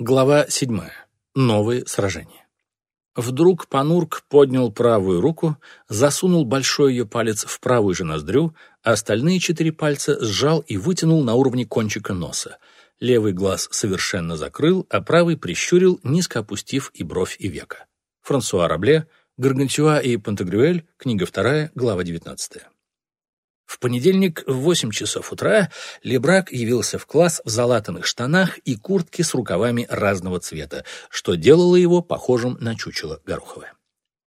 Глава 7. Новые сражения. Вдруг Панурк поднял правую руку, засунул большой ее палец в правую же ноздрю, а остальные четыре пальца сжал и вытянул на уровне кончика носа. Левый глаз совершенно закрыл, а правый прищурил, низко опустив и бровь, и века. Франсуа Рабле, Гаргантюа и Пантагрюэль, книга 2, глава 19. В понедельник в восемь часов утра Лебрак явился в класс в залатанных штанах и куртке с рукавами разного цвета, что делало его похожим на чучело Гороховое.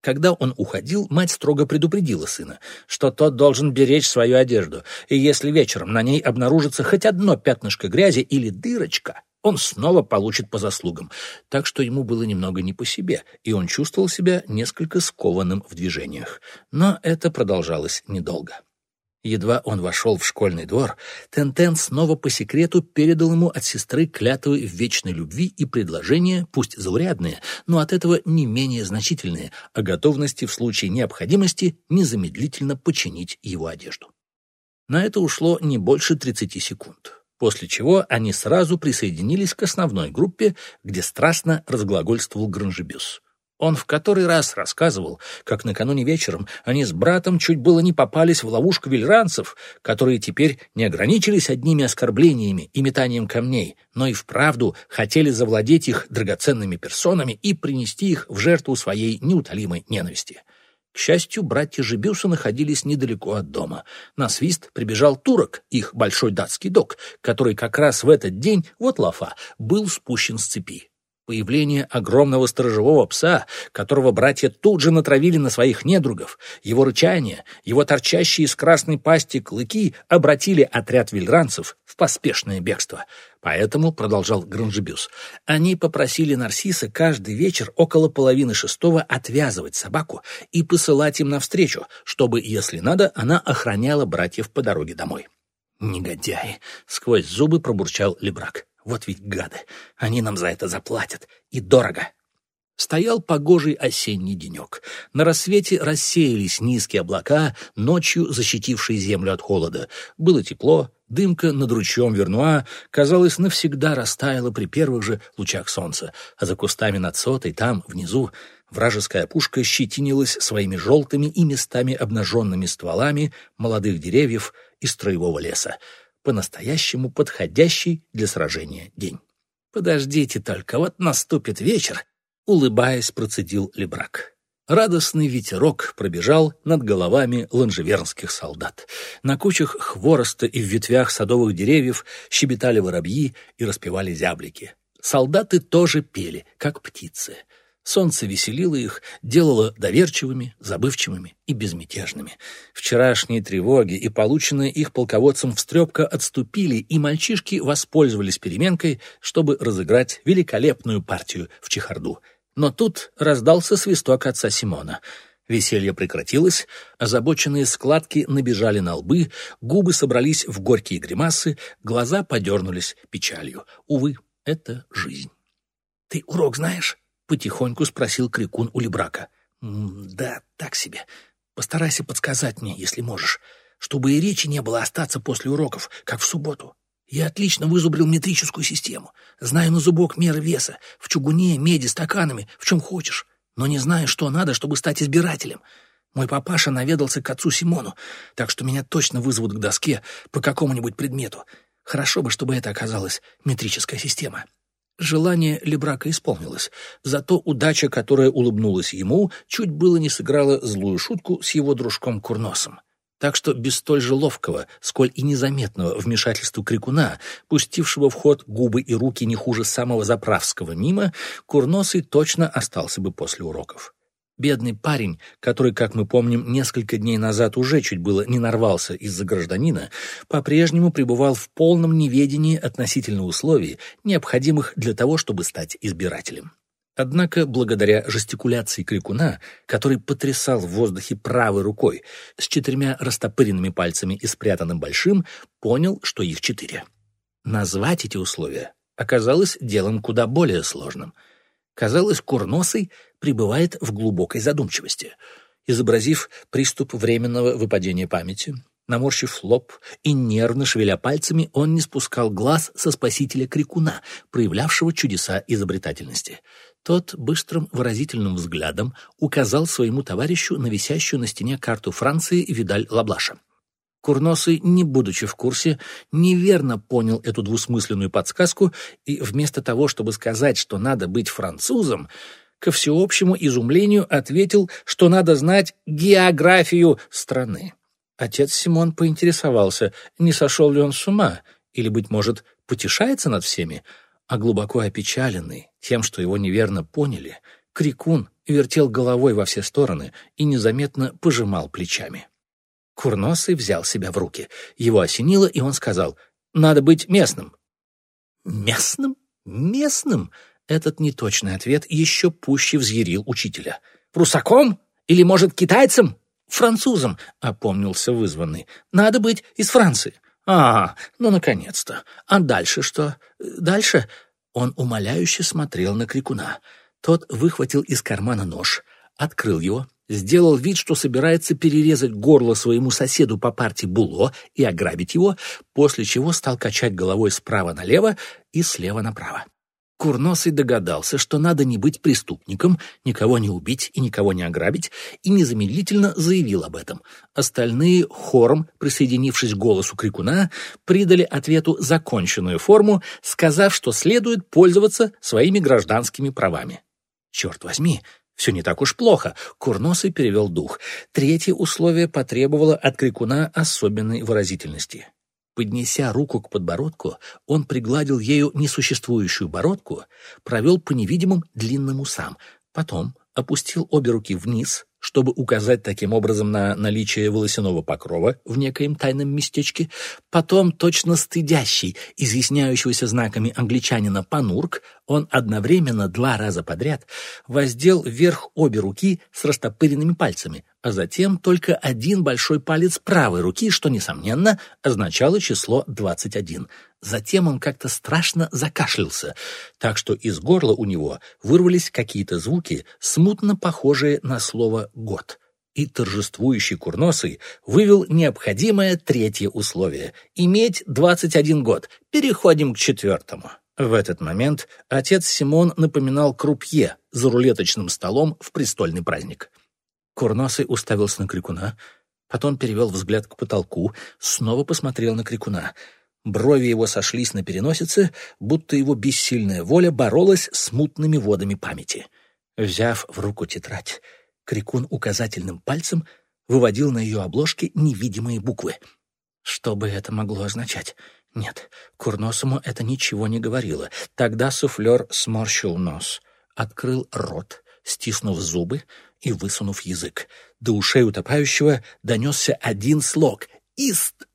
Когда он уходил, мать строго предупредила сына, что тот должен беречь свою одежду, и если вечером на ней обнаружится хоть одно пятнышко грязи или дырочка, он снова получит по заслугам. Так что ему было немного не по себе, и он чувствовал себя несколько скованным в движениях. Но это продолжалось недолго. Едва он вошел в школьный двор, Тентен снова по секрету передал ему от сестры клятвы в вечной любви и предложения, пусть заурядные, но от этого не менее значительные, о готовности в случае необходимости незамедлительно починить его одежду. На это ушло не больше 30 секунд, после чего они сразу присоединились к основной группе, где страстно разглагольствовал Гранжебюс. Он в который раз рассказывал, как накануне вечером они с братом чуть было не попались в ловушку вельранцев, которые теперь не ограничились одними оскорблениями и метанием камней, но и вправду хотели завладеть их драгоценными персонами и принести их в жертву своей неутолимой ненависти. К счастью, братья Жебюса находились недалеко от дома. На свист прибежал турок, их большой датский док, который как раз в этот день, вот лафа, был спущен с цепи. Появление огромного сторожевого пса, которого братья тут же натравили на своих недругов, его рычание, его торчащие из красной пасти клыки обратили отряд вильранцев в поспешное бегство. Поэтому, продолжал Гранжебюс, они попросили Нарсиса каждый вечер около половины шестого отвязывать собаку и посылать им навстречу, чтобы, если надо, она охраняла братьев по дороге домой. «Негодяи!» — сквозь зубы пробурчал Лебрак. Вот ведь гады, они нам за это заплатят. И дорого. Стоял погожий осенний денек. На рассвете рассеялись низкие облака, ночью защитившие землю от холода. Было тепло, дымка над ручьем Вернуа, казалось, навсегда растаяла при первых же лучах солнца, а за кустами над сотой, там, внизу, вражеская пушка щетинилась своими желтыми и местами обнаженными стволами молодых деревьев из строевого леса по-настоящему подходящий для сражения день. «Подождите только, вот наступит вечер», — улыбаясь, процедил Лебрак. Радостный ветерок пробежал над головами ланжевернских солдат. На кучах хвороста и в ветвях садовых деревьев щебетали воробьи и распевали зяблики. Солдаты тоже пели, как птицы. Солнце веселило их, делало доверчивыми, забывчивыми и безмятежными. Вчерашние тревоги и полученные их полководцем встрепка отступили, и мальчишки воспользовались переменкой, чтобы разыграть великолепную партию в чехарду. Но тут раздался свисток отца Симона. Веселье прекратилось, озабоченные складки набежали на лбы, губы собрались в горькие гримасы, глаза подернулись печалью. Увы, это жизнь. «Ты урок знаешь?» — потихоньку спросил Крикун у Лебрака. «Да, так себе. Постарайся подсказать мне, если можешь, чтобы и речи не было остаться после уроков, как в субботу. Я отлично вызубрил метрическую систему, знаю на зубок меры веса, в чугуне, меди, стаканами, в чем хочешь, но не знаю, что надо, чтобы стать избирателем. Мой папаша наведался к отцу Симону, так что меня точно вызовут к доске по какому-нибудь предмету. Хорошо бы, чтобы это оказалась метрическая система». Желание Лебрака исполнилось, зато удача, которая улыбнулась ему, чуть было не сыграла злую шутку с его дружком Курносом. Так что без столь же ловкого, сколь и незаметного вмешательства крикуна, пустившего в ход губы и руки не хуже самого заправского мимо, Курносый точно остался бы после уроков. Бедный парень, который, как мы помним, несколько дней назад уже чуть было не нарвался из-за гражданина, по-прежнему пребывал в полном неведении относительно условий, необходимых для того, чтобы стать избирателем. Однако, благодаря жестикуляции крикуна, который потрясал в воздухе правой рукой с четырьмя растопыренными пальцами и спрятанным большим, понял, что их четыре. Назвать эти условия оказалось делом куда более сложным — Казалось, Курносый пребывает в глубокой задумчивости. Изобразив приступ временного выпадения памяти, Наморщив лоб и нервно шевеля пальцами, он не спускал глаз со спасителя Крикуна, проявлявшего чудеса изобретательности. Тот быстрым выразительным взглядом указал своему товарищу на висящую на стене карту Франции Видаль Лаблаша. Курносый, не будучи в курсе, неверно понял эту двусмысленную подсказку и вместо того, чтобы сказать, что надо быть французом, ко всеобщему изумлению ответил, что надо знать географию страны. Отец Симон поинтересовался, не сошел ли он с ума, или, быть может, потешается над всеми, а глубоко опечаленный тем, что его неверно поняли, Крикун вертел головой во все стороны и незаметно пожимал плечами. Курносый взял себя в руки. Его осенило, и он сказал, «Надо быть местным». «Местным? Местным?» Этот неточный ответ еще пуще взъярил учителя. «Прусаком? Или, может, китайцем?» «Французом», — опомнился вызванный. «Надо быть из Франции». «А, ну, наконец-то. А дальше что? Дальше?» Он умоляюще смотрел на крикуна. Тот выхватил из кармана нож, открыл его, сделал вид, что собирается перерезать горло своему соседу по партии Було и ограбить его, после чего стал качать головой справа налево и слева направо. Курносый догадался, что надо не быть преступником, никого не убить и никого не ограбить, и незамедлительно заявил об этом. Остальные, хором, присоединившись к голосу крикуна, придали ответу законченную форму, сказав, что следует пользоваться своими гражданскими правами. Черт возьми, все не так уж плохо. Курносый перевел дух. Третье условие потребовало от крикуна особенной выразительности. Поднеся руку к подбородку, он пригладил ею несуществующую бородку, провел по невидимым длинным усам, потом опустил обе руки вниз, чтобы указать таким образом на наличие волосяного покрова в некоем тайном местечке, потом, точно стыдящий, изъясняющегося знаками англичанина Панурк, он одновременно два раза подряд воздел вверх обе руки с растопыренными пальцами, а затем только один большой палец правой руки, что, несомненно, означало число 21. Затем он как-то страшно закашлялся, так что из горла у него вырвались какие-то звуки, смутно похожие на слово «год». И торжествующий курносый вывел необходимое третье условие — иметь 21 год. Переходим к четвертому. В этот момент отец Симон напоминал крупье за рулеточным столом в престольный праздник. Курносый уставился на крикуна, потом перевел взгляд к потолку, снова посмотрел на крикуна — Брови его сошлись на переносице, будто его бессильная воля боролась с мутными водами памяти. Взяв в руку тетрадь, Крикун указательным пальцем выводил на ее обложке невидимые буквы. Что бы это могло означать? Нет, Курносому это ничего не говорило. Тогда суфлер сморщил нос, открыл рот, стиснув зубы и высунув язык. До ушей утопающего донесся один слог — «Ист!»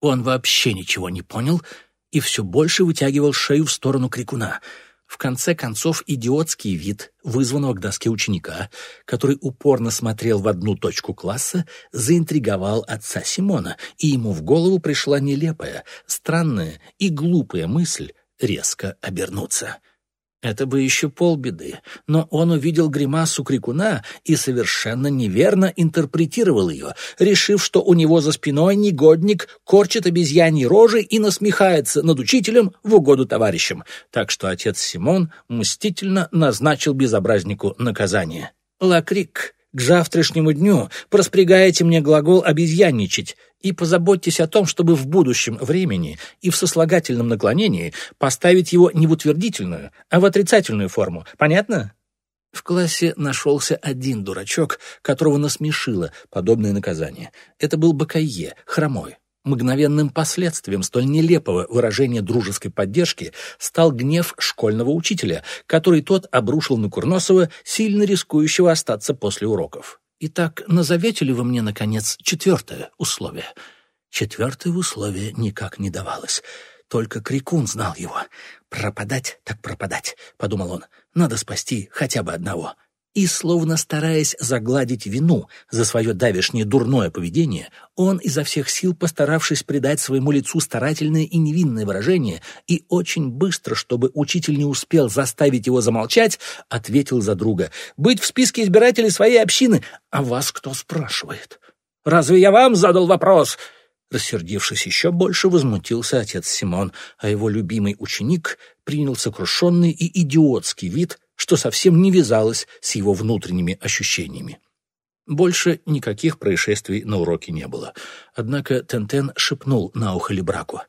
Он вообще ничего не понял и все больше вытягивал шею в сторону крикуна. В конце концов, идиотский вид вызванного к доске ученика, который упорно смотрел в одну точку класса, заинтриговал отца Симона, и ему в голову пришла нелепая, странная и глупая мысль резко обернуться. Это бы еще полбеды, но он увидел гримасу крикуна и совершенно неверно интерпретировал ее, решив, что у него за спиной негодник корчит обезьяньи рожи и насмехается над учителем в угоду товарищам. Так что отец Симон мстительно назначил безобразнику наказание. «Лакрик, к завтрашнему дню проспрягаете мне глагол «обезьянничать», и позаботьтесь о том, чтобы в будущем времени и в сослагательном наклонении поставить его не в утвердительную, а в отрицательную форму. Понятно? В классе нашелся один дурачок, которого насмешило подобное наказание. Это был Бакайе, хромой. Мгновенным последствием столь нелепого выражения дружеской поддержки стал гнев школьного учителя, который тот обрушил на Курносова, сильно рискующего остаться после уроков. Итак, назовете ли вы мне, наконец, четвертое условие? Четвертое условие никак не давалось. Только Крикун знал его. «Пропадать так пропадать», — подумал он. «Надо спасти хотя бы одного». И, словно стараясь загладить вину за свое давешнее дурное поведение, он, изо всех сил постаравшись придать своему лицу старательное и невинное выражение, и очень быстро, чтобы учитель не успел заставить его замолчать, ответил за друга. «Быть в списке избирателей своей общины, а вас кто спрашивает?» «Разве я вам задал вопрос?» Рассердившись еще больше, возмутился отец Симон, а его любимый ученик принял сокрушенный и идиотский вид, что совсем не вязалось с его внутренними ощущениями. Больше никаких происшествий на уроке не было. Однако Тентен шепнул на ухо Лебраку.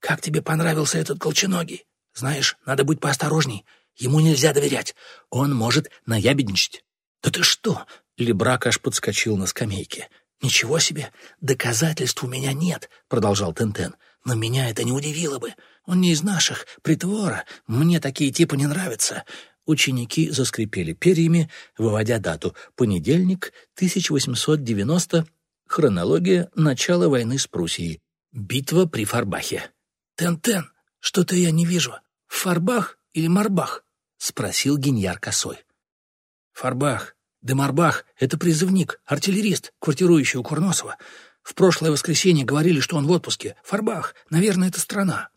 «Как тебе понравился этот колченогий? Знаешь, надо быть поосторожней. Ему нельзя доверять. Он может наябедничать». «Да ты что?» — Лебрак аж подскочил на скамейке. «Ничего себе! Доказательств у меня нет!» — продолжал Тентен. «Но меня это не удивило бы. Он не из наших, притвора. Мне такие типы не нравятся». Ученики заскрипели перьями, выводя дату. Понедельник, 1890, хронология начала войны с Пруссией. Битва при Фарбахе. «Тен-Тен, что-то я не вижу. Фарбах или Марбах?» — спросил Гиньяр косой. «Фарбах. Демарбах — это призывник, артиллерист, квартирующий у Курносова. В прошлое воскресенье говорили, что он в отпуске. Фарбах, наверное, это страна.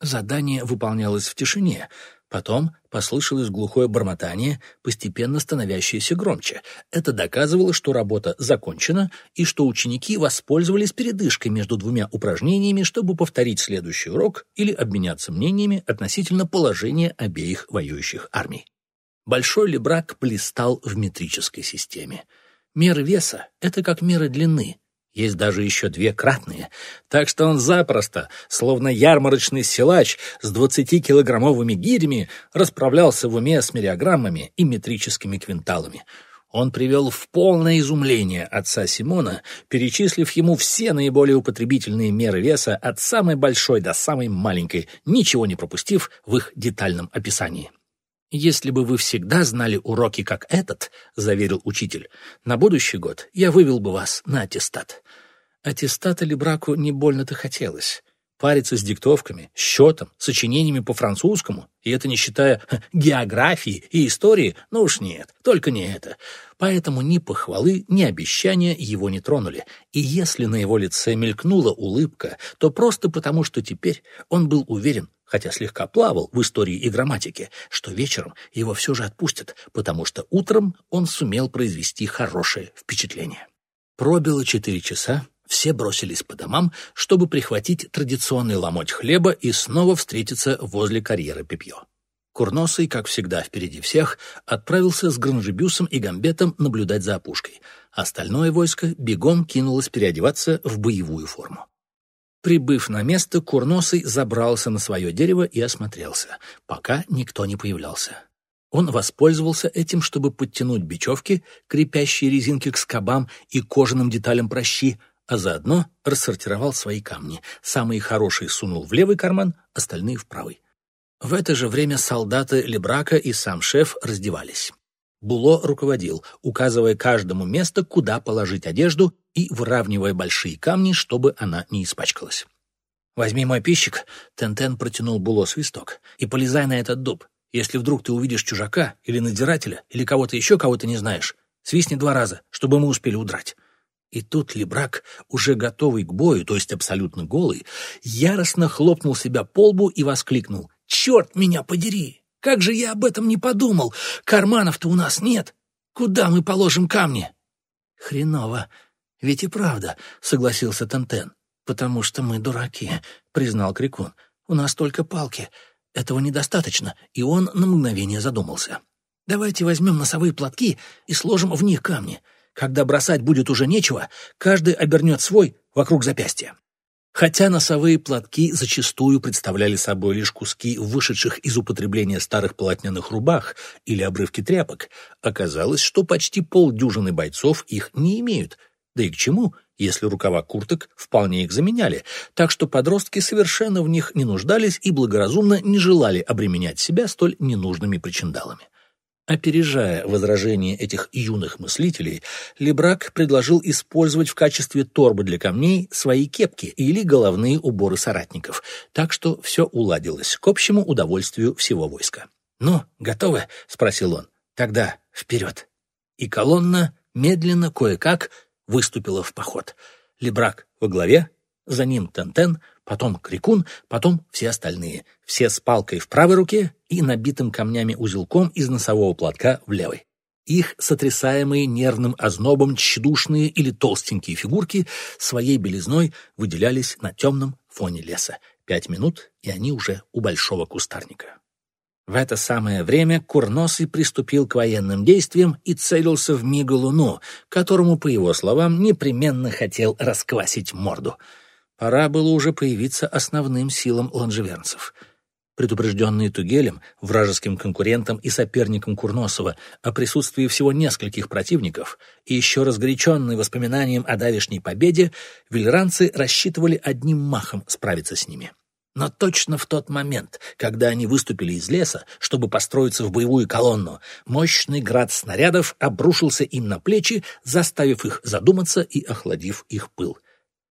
Задание выполнялось в тишине. Потом послышалось глухое бормотание, постепенно становящееся громче. Это доказывало, что работа закончена и что ученики воспользовались передышкой между двумя упражнениями, чтобы повторить следующий урок или обменяться мнениями относительно положения обеих воюющих армий. Большой лебрак блистал в метрической системе. Меры веса — это как меры длины. Есть даже еще две кратные. Так что он запросто, словно ярмарочный силач с двадцатикилограммовыми гирями, расправлялся в уме с мериограммами и метрическими квинталами. Он привел в полное изумление отца Симона, перечислив ему все наиболее употребительные меры веса от самой большой до самой маленькой, ничего не пропустив в их детальном описании. «Если бы вы всегда знали уроки, как этот, — заверил учитель, — на будущий год я вывел бы вас на аттестат». Аттестата ли браку не больно-то хотелось. Париться с диктовками, счетом, сочинениями по-французскому, и это не считая географии и истории, ну уж нет, только не это. Поэтому ни похвалы, ни обещания его не тронули. И если на его лице мелькнула улыбка, то просто потому, что теперь он был уверен, хотя слегка плавал в истории и грамматике, что вечером его все же отпустят, потому что утром он сумел произвести хорошее впечатление. Пробило четыре часа, все бросились по домам, чтобы прихватить традиционный ломоть хлеба и снова встретиться возле карьера Пипьё. Курносый, как всегда впереди всех, отправился с Гранжебюсом и Гамбетом наблюдать за опушкой. Остальное войско бегом кинулось переодеваться в боевую форму. Прибыв на место, Курносый забрался на свое дерево и осмотрелся, пока никто не появлялся. Он воспользовался этим, чтобы подтянуть бечевки, крепящие резинки к скобам и кожаным деталям прощи, а заодно рассортировал свои камни. Самые хорошие сунул в левый карман, остальные — в правый. В это же время солдаты Лебрака и сам шеф раздевались. Було руководил, указывая каждому место, куда положить одежду и выравнивая большие камни, чтобы она не испачкалась. «Возьми мой пищик», — Тентен протянул Було свисток, «и полезай на этот дуб. Если вдруг ты увидишь чужака или надзирателя, или кого-то еще, кого ты не знаешь, свистни два раза, чтобы мы успели удрать». И тут Лебрак, уже готовый к бою, то есть абсолютно голый, яростно хлопнул себя по лбу и воскликнул «Черт меня подери! Как же я об этом не подумал? Карманов-то у нас нет. Куда мы положим камни? Хреново. Ведь и правда, согласился Тентен. Потому что мы дураки, признал Крикун. У нас только палки. Этого недостаточно, и он на мгновение задумался. Давайте возьмем носовые платки и сложим в них камни. Когда бросать будет уже нечего, каждый обернет свой вокруг запястья. Хотя носовые платки зачастую представляли собой лишь куски вышедших из употребления старых полотняных рубах или обрывки тряпок, оказалось, что почти полдюжины бойцов их не имеют. Да и к чему, если рукава курток вполне их заменяли, так что подростки совершенно в них не нуждались и благоразумно не желали обременять себя столь ненужными причиндалами. Опережая возражения этих юных мыслителей, Лебрак предложил использовать в качестве торбы для камней свои кепки или головные уборы соратников, так что все уладилось к общему удовольствию всего войска. «Ну, готовы?» — спросил он. «Тогда вперед!» И колонна медленно, кое-как, выступила в поход. Лебрак во главе, за ним Тентен, потом Крикун, потом все остальные, все с палкой в правой руке и набитым камнями узелком из носового платка в левой. Их сотрясаемые нервным ознобом тщедушные или толстенькие фигурки своей белизной выделялись на темном фоне леса. Пять минут, и они уже у большого кустарника. В это самое время Курносый приступил к военным действиям и целился в Мигалуну, которому, по его словам, непременно хотел расквасить морду. Пора было уже появиться основным силам ланжевернцев — предупрежденные Тугелем, вражеским конкурентом и соперником Курносова, о присутствии всего нескольких противников и еще разгоряченные воспоминанием о давешней победе, вильранцы рассчитывали одним махом справиться с ними. Но точно в тот момент, когда они выступили из леса, чтобы построиться в боевую колонну, мощный град снарядов обрушился им на плечи, заставив их задуматься и охладив их пыл.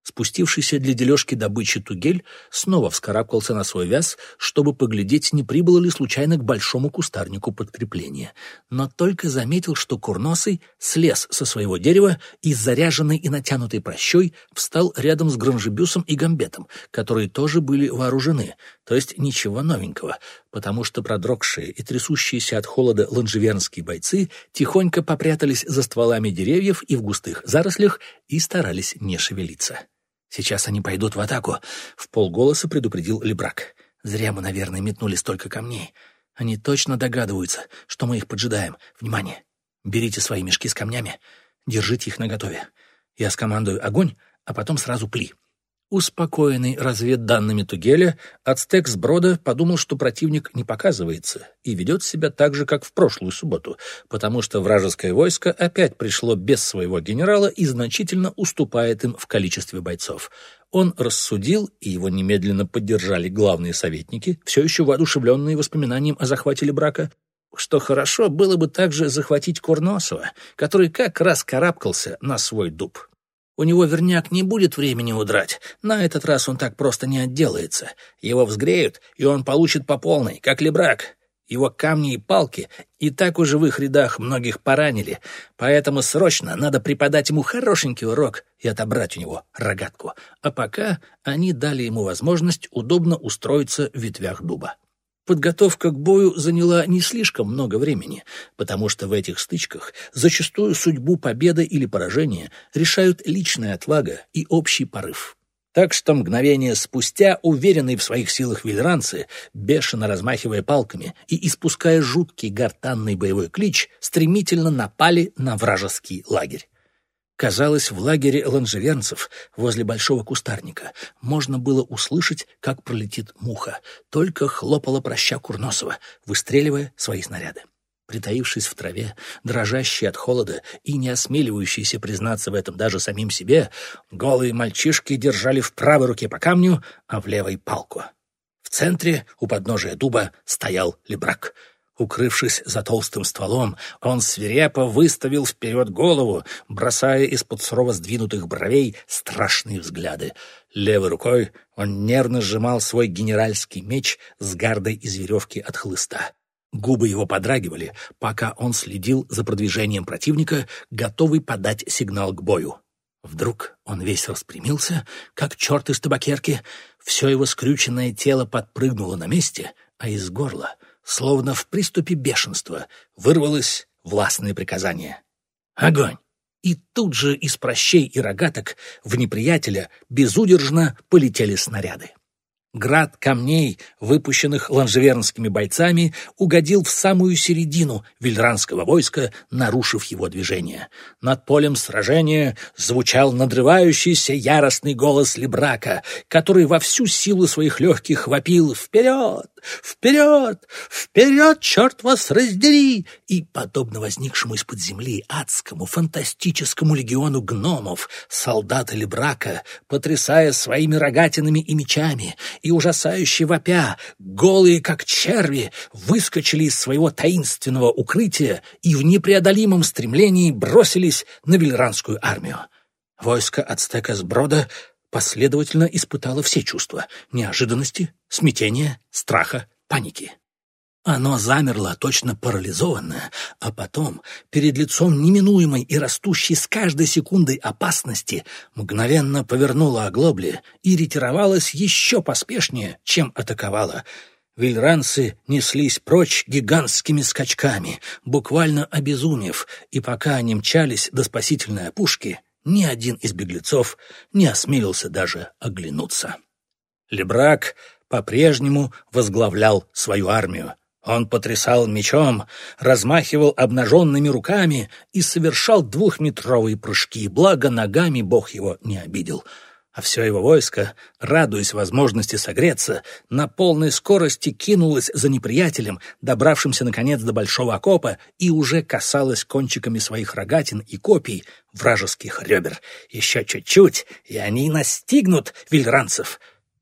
Спустившийся для дележки добычи Тугель снова вскарабкался на свой вяз, чтобы поглядеть, не прибыло ли случайно к большому кустарнику подкрепления. Но только заметил, что Курносый слез со своего дерева и, заряженный и натянутой прощой, встал рядом с Гранжебюсом и Гамбетом, которые тоже были вооружены, то есть ничего новенького, потому что продрогшие и трясущиеся от холода ланжевернские бойцы тихонько попрятались за стволами деревьев и в густых зарослях и старались не шевелиться. «Сейчас они пойдут в атаку», — в полголоса предупредил Лебрак. «Зря мы, наверное, метнули столько камней. Они точно догадываются, что мы их поджидаем. Внимание! Берите свои мешки с камнями, держите их наготове. Я скомандую огонь, а потом сразу пли. Успокоенный разведданными Тугеля, ацтек с подумал, что противник не показывается и ведет себя так же, как в прошлую субботу, потому что вражеское войско опять пришло без своего генерала и значительно уступает им в количестве бойцов. Он рассудил, и его немедленно поддержали главные советники, все еще воодушевленные воспоминанием о захвате Лебрака, что хорошо было бы также захватить Курносова, который как раз карабкался на свой дуб. У него верняк не будет времени удрать. На этот раз он так просто не отделается. Его взгреют, и он получит по полной, как лебрак. Его камни и палки и так уже в их рядах многих поранили, поэтому срочно надо преподать ему хорошенький урок и отобрать у него рогатку. А пока они дали ему возможность удобно устроиться в ветвях дуба. Подготовка к бою заняла не слишком много времени, потому что в этих стычках зачастую судьбу победы или поражения решают личная отвага и общий порыв. Так что мгновение спустя, уверенные в своих силах вильранцы, бешено размахивая палками и испуская жуткий гортанный боевой клич, стремительно напали на вражеский лагерь. Казалось, в лагере ланжевернцев возле большого кустарника можно было услышать, как пролетит муха. Только хлопала проща Курносова, выстреливая свои снаряды. Притаившись в траве, дрожащий от холода и не осмеливающийся признаться в этом даже самим себе, голые мальчишки держали в правой руке по камню, а в левой — палку. В центре, у подножия дуба, стоял лебрак — Укрывшись за толстым стволом, он свирепо выставил вперед голову, бросая из-под сурово сдвинутых бровей страшные взгляды. Левой рукой он нервно сжимал свой генеральский меч с гардой из веревки от хлыста. Губы его подрагивали, пока он следил за продвижением противника, готовый подать сигнал к бою. Вдруг он весь распрямился, как черт из табакерки, все его скрюченное тело подпрыгнуло на месте, а из горла — словно в приступе бешенства, вырвалось властное приказание. «Огонь!» И тут же из прощей и рогаток в неприятеля безудержно полетели снаряды. Град камней, выпущенных ланжевернскими бойцами, угодил в самую середину вильранского войска, нарушив его движение. Над полем сражения звучал надрывающийся яростный голос Лебрака, который во всю силу своих легких вопил «Вперед! Вперед! Вперед, черт вас раздери!» И, подобно возникшему из-под земли адскому фантастическому легиону гномов, солдаты Лебрака, потрясая своими рогатинами и мечами, и ужасающе вопя, голые как черви, выскочили из своего таинственного укрытия и в непреодолимом стремлении бросились на вильранскую армию. Войско ацтека с брода последовательно испытало все чувства — неожиданности, смятения, страха, паники. Оно замерло, точно парализованное, а потом, перед лицом неминуемой и растущей с каждой секундой опасности, мгновенно повернуло оглобли и ретировалось еще поспешнее, чем атаковало. Вильранцы неслись прочь гигантскими скачками, буквально обезумев, и пока они мчались до спасительной опушки, ни один из беглецов не осмелился даже оглянуться. Лебрак по-прежнему возглавлял свою армию. Он потрясал мечом, размахивал обнаженными руками и совершал двухметровые прыжки, благо ногами Бог его не обидел — а все его войско, радуясь возможности согреться, на полной скорости кинулось за неприятелем, добравшимся, наконец, до большого окопа, и уже касалось кончиками своих рогатин и копий вражеских ребер. Еще чуть-чуть, и они настигнут вильранцев.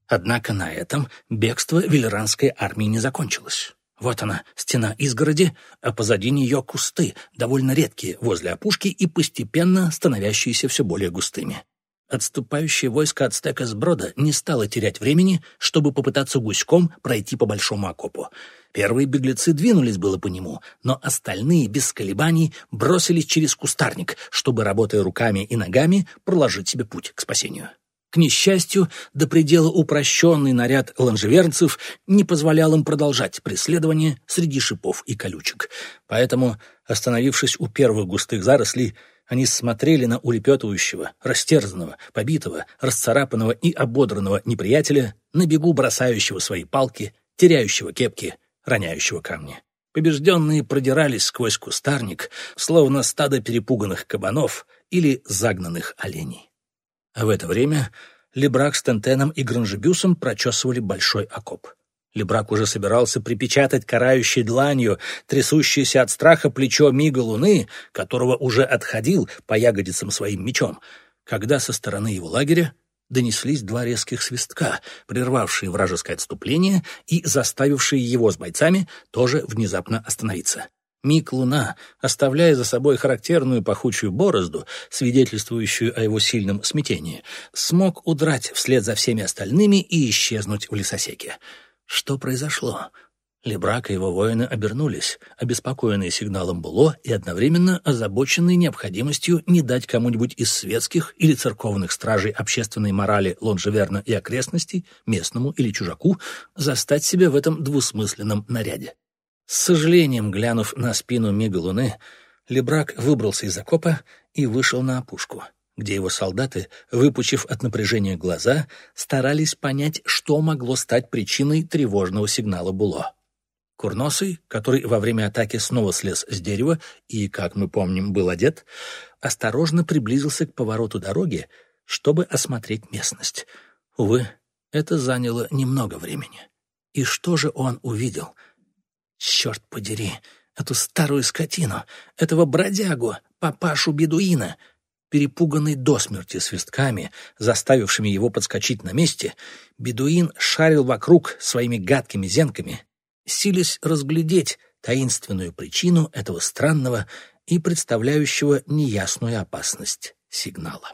Однако на этом бегство вильранской армии не закончилось. Вот она, стена изгороди, а позади нее кусты, довольно редкие возле опушки и постепенно становящиеся все более густыми. Отступающее войско ацтека с брода не стало терять времени, чтобы попытаться гуськом пройти по большому окопу. Первые беглецы двинулись было по нему, но остальные без колебаний бросились через кустарник, чтобы, работая руками и ногами, проложить себе путь к спасению. К несчастью, до предела упрощенный наряд ланжевернцев не позволял им продолжать преследование среди шипов и колючек. Поэтому, остановившись у первых густых зарослей, они смотрели на улепетывающего, растерзанного, побитого, расцарапанного и ободранного неприятеля, на бегу бросающего свои палки, теряющего кепки, роняющего камни. Побежденные продирались сквозь кустарник, словно стадо перепуганных кабанов или загнанных оленей. А в это время Лебрак с Тентеном и Гранжебюсом прочесывали большой окоп. Лебрак уже собирался припечатать карающей дланью трясущееся от страха плечо мига луны, которого уже отходил по ягодицам своим мечом, когда со стороны его лагеря донеслись два резких свистка, прервавшие вражеское отступление и заставившие его с бойцами тоже внезапно остановиться. Миг Луна, оставляя за собой характерную пахучую борозду, свидетельствующую о его сильном смятении, смог удрать вслед за всеми остальными и исчезнуть в лесосеке. Что произошло? Лебрак и его воины обернулись, обеспокоенные сигналом Було и одновременно озабоченные необходимостью не дать кому-нибудь из светских или церковных стражей общественной морали Лонжеверна и окрестностей, местному или чужаку, застать себя в этом двусмысленном наряде. С сожалением глянув на спину Мига Луны, Лебрак выбрался из окопа и вышел на опушку где его солдаты, выпучив от напряжения глаза, старались понять, что могло стать причиной тревожного сигнала Було. Курносый, который во время атаки снова слез с дерева и, как мы помним, был одет, осторожно приблизился к повороту дороги, чтобы осмотреть местность. Увы, это заняло немного времени. И что же он увидел? Черт подери, эту старую скотину, этого бродягу, папашу бедуина — Перепуганный до смерти свистками, заставившими его подскочить на месте, бедуин шарил вокруг своими гадкими зенками, силясь разглядеть таинственную причину этого странного и представляющего неясную опасность сигнала.